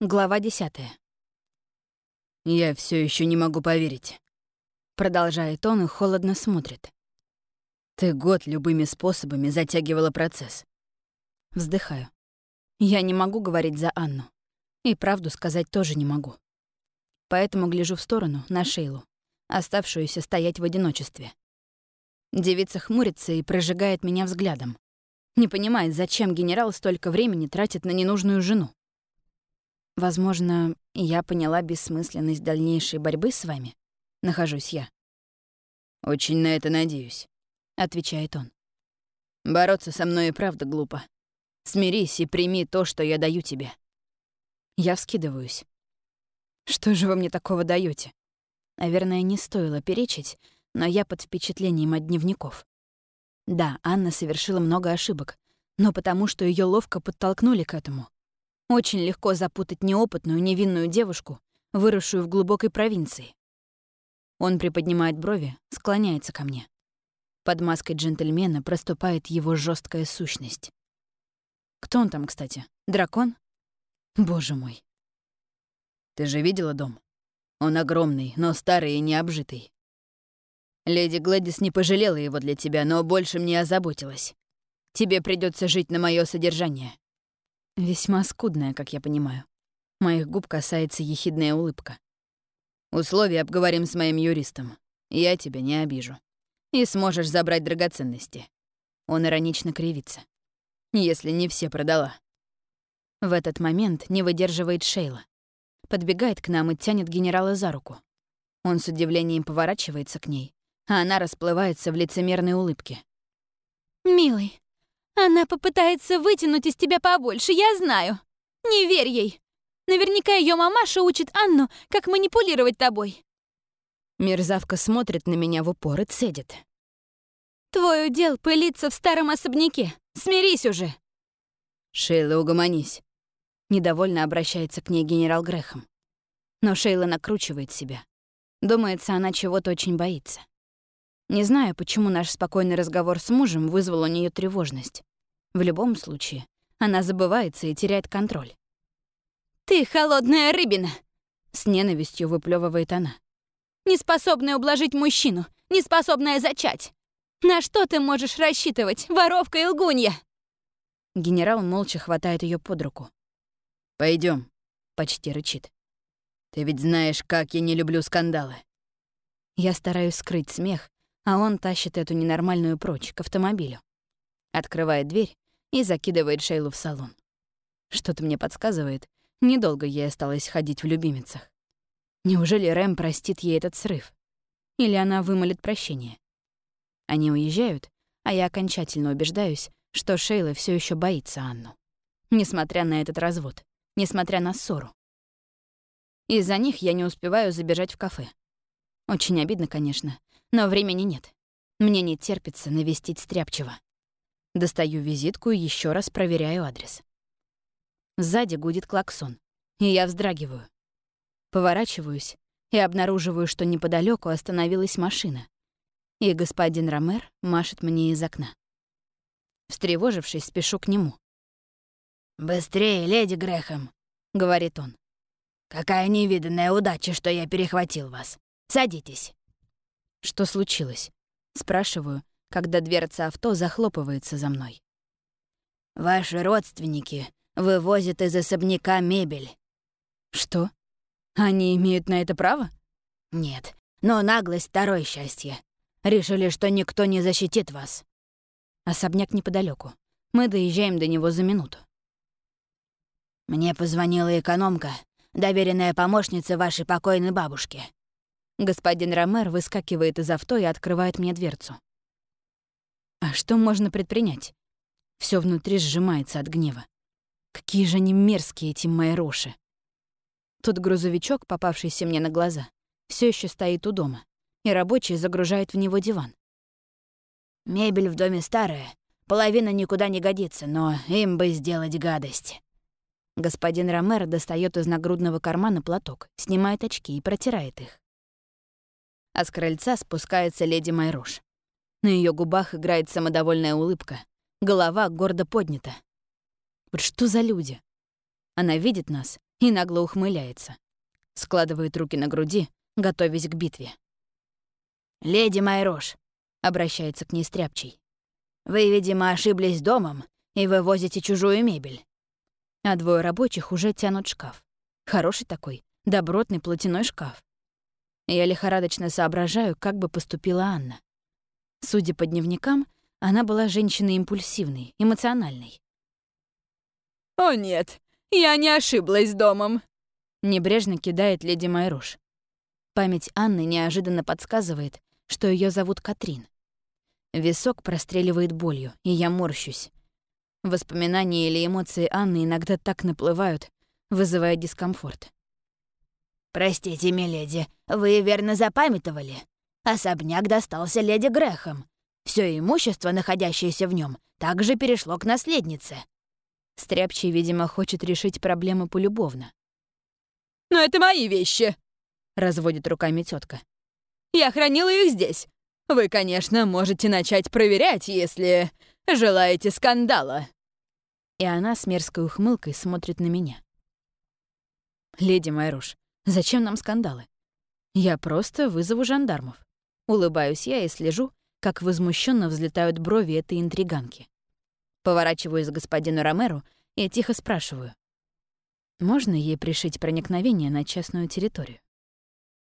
Глава десятая. «Я все еще не могу поверить», — продолжает он и холодно смотрит. «Ты год любыми способами затягивала процесс». Вздыхаю. Я не могу говорить за Анну. И правду сказать тоже не могу. Поэтому гляжу в сторону, на Шейлу, оставшуюся стоять в одиночестве. Девица хмурится и прожигает меня взглядом. Не понимает, зачем генерал столько времени тратит на ненужную жену. Возможно, я поняла бессмысленность дальнейшей борьбы с вами. Нахожусь я. «Очень на это надеюсь», — отвечает он. «Бороться со мной и правда глупо. Смирись и прими то, что я даю тебе». Я вскидываюсь. «Что же вы мне такого даете? Наверное, не стоило перечить, но я под впечатлением от дневников. Да, Анна совершила много ошибок, но потому что ее ловко подтолкнули к этому. Очень легко запутать неопытную, невинную девушку, выросшую в глубокой провинции. Он приподнимает брови, склоняется ко мне. Под маской джентльмена проступает его жесткая сущность. Кто он там, кстати? Дракон? Боже мой. Ты же видела дом? Он огромный, но старый и необжитый. Леди Гладис не пожалела его для тебя, но больше мне озаботилась. Тебе придется жить на мое содержание. Весьма скудная, как я понимаю. Моих губ касается ехидная улыбка. Условия обговорим с моим юристом. Я тебя не обижу. И сможешь забрать драгоценности. Он иронично кривится. Если не все продала. В этот момент не выдерживает Шейла. Подбегает к нам и тянет генерала за руку. Он с удивлением поворачивается к ней, а она расплывается в лицемерной улыбке. «Милый, она попытается вытянуть из тебя побольше, я знаю. Не верь ей. Наверняка ее мамаша учит Анну, как манипулировать тобой. Мерзавка смотрит на меня в упор и цедит. Твой удел пылиться в старом особняке. Смирись уже. Шейла, угомонись. Недовольно обращается к ней генерал Грехом. Но Шейла накручивает себя. Думается, она чего-то очень боится. Не знаю, почему наш спокойный разговор с мужем вызвал у нее тревожность. В любом случае, она забывается и теряет контроль. «Ты холодная рыбина!» — с ненавистью выплевывает она. «Неспособная ублажить мужчину, неспособная зачать! На что ты можешь рассчитывать, воровка и лгунья?» Генерал молча хватает ее под руку. Пойдем, почти рычит. «Ты ведь знаешь, как я не люблю скандалы». Я стараюсь скрыть смех, а он тащит эту ненормальную прочь, к автомобилю. Открывает дверь и закидывает Шейлу в салон. Что-то мне подсказывает, недолго ей осталось ходить в любимицах. Неужели Рэм простит ей этот срыв? Или она вымолит прощение? Они уезжают, а я окончательно убеждаюсь, что Шейла все еще боится Анну. Несмотря на этот развод, несмотря на ссору. Из-за них я не успеваю забежать в кафе. Очень обидно, конечно, но времени нет. Мне не терпится навестить Стряпчева. Достаю визитку и еще раз проверяю адрес. Сзади гудит клаксон, и я вздрагиваю. Поворачиваюсь и обнаруживаю, что неподалеку остановилась машина, и господин Ромер машет мне из окна. Встревожившись, спешу к нему. «Быстрее, леди Грехом», — говорит он. «Какая невиданная удача, что я перехватил вас. Садитесь». Что случилось? Спрашиваю, когда дверца авто захлопывается за мной. Ваши родственники вывозят из особняка мебель. Что? Они имеют на это право? Нет, но наглость — второе счастье. Решили, что никто не защитит вас. Особняк неподалеку. Мы доезжаем до него за минуту. Мне позвонила экономка, доверенная помощница вашей покойной бабушки. Господин Ромер выскакивает из авто и открывает мне дверцу. А что можно предпринять? Все внутри сжимается от гнева. Какие же они мерзкие, эти мои роши. Тут грузовичок, попавшийся мне на глаза, все еще стоит у дома, и рабочий загружает в него диван. Мебель в доме старая, половина никуда не годится, но им бы сделать гадость. Господин Ромер достает из нагрудного кармана платок, снимает очки и протирает их а с крыльца спускается леди Майруш. На ее губах играет самодовольная улыбка, голова гордо поднята. Вот что за люди? Она видит нас, и нагло ухмыляется. Складывает руки на груди, готовясь к битве. «Леди Майрош», — обращается к ней Стряпчий, «вы, видимо, ошиблись домом и вывозите чужую мебель». А двое рабочих уже тянут шкаф. Хороший такой, добротный платяной шкаф. Я лихорадочно соображаю, как бы поступила Анна. Судя по дневникам, она была женщиной импульсивной, эмоциональной. «О нет, я не ошиблась домом», — небрежно кидает леди Майруш. Память Анны неожиданно подсказывает, что ее зовут Катрин. Висок простреливает болью, и я морщусь. Воспоминания или эмоции Анны иногда так наплывают, вызывая дискомфорт. «Простите, миледи, вы верно запамятовали. Особняк достался леди Грехом. Все имущество, находящееся в нем, также перешло к наследнице». Стряпчий, видимо, хочет решить проблему полюбовно. «Но это мои вещи!» — разводит руками тетка. «Я хранила их здесь. Вы, конечно, можете начать проверять, если желаете скандала». И она с мерзкой ухмылкой смотрит на меня. «Леди Майруш, зачем нам скандалы? Я просто вызову жандармов. Улыбаюсь я и слежу, как возмущенно взлетают брови этой интриганки. Поворачиваюсь к господину Ромеру и тихо спрашиваю. Можно ей пришить проникновение на частную территорию?